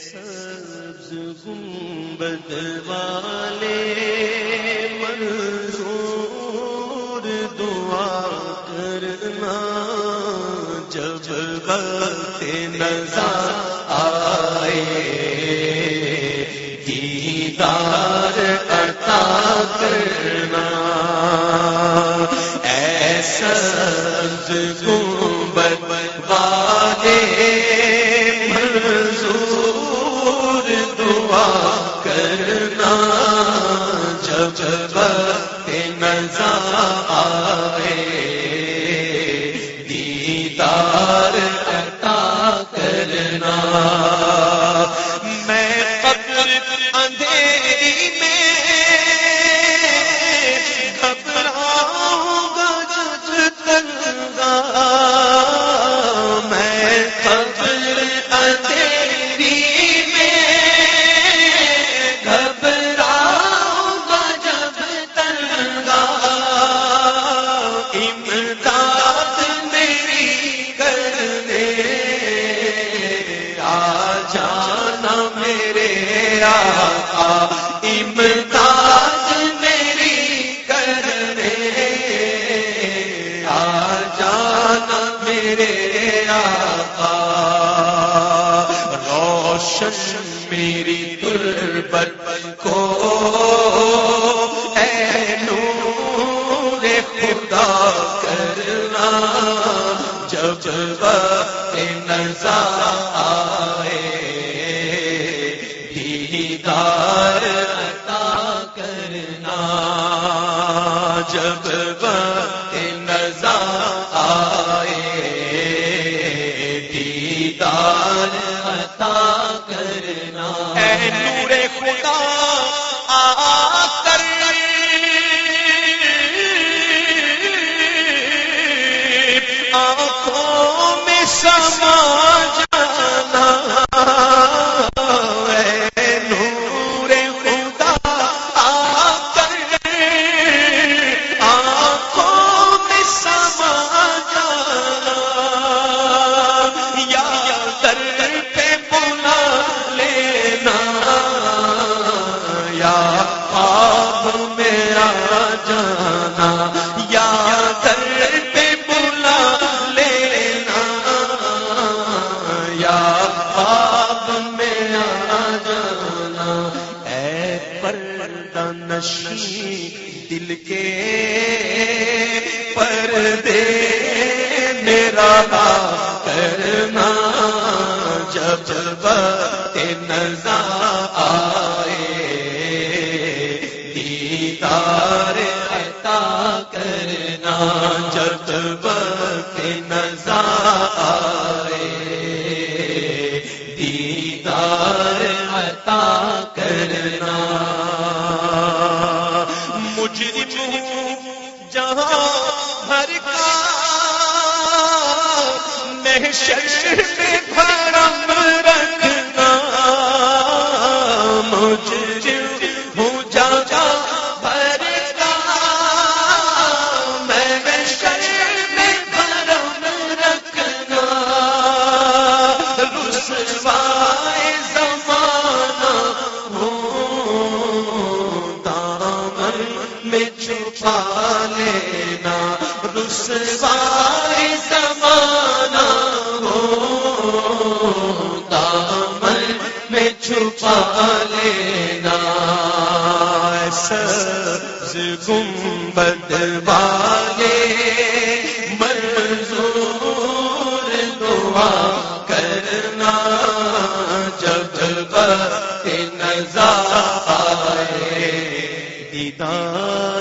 سبز گنبد والے منظور دعا کرنا جب وقت نظر آئے۔ دیدار عطا کرنا۔ ایسا سبز گنبد والے دعا کرنا جب وقت نظر آئے دیدار عطا کرنا۔ جانا میرے آقا، امداد میری کرنے آ جانا میرے آقا، روشن میری تربت کو۔ اے نور خدا، کرنا جب وقت نظر دیدار عطا کرنا۔ جب وقت نظر آئے، دیدار عطا کرنا۔ اے نور خدا، آ کر۔ آنکھوں میں سما جانا یا در پہ بلا لینا۔ یا خواب میرا جانا۔ اے پردہ نشی دل کے پردے میرا کرنا۔ جب وقت نظر جب نظارے دیدار عطا کرنا۔ مجرم ہوں جہاں ہر کا محشر رسوائے زمانہ دامن میں چھپا لینا۔ رسوائے زمانہ ہو، دامن میں چھپا لینا۔ سبز گنبد والے، منظور دعا۔ نظر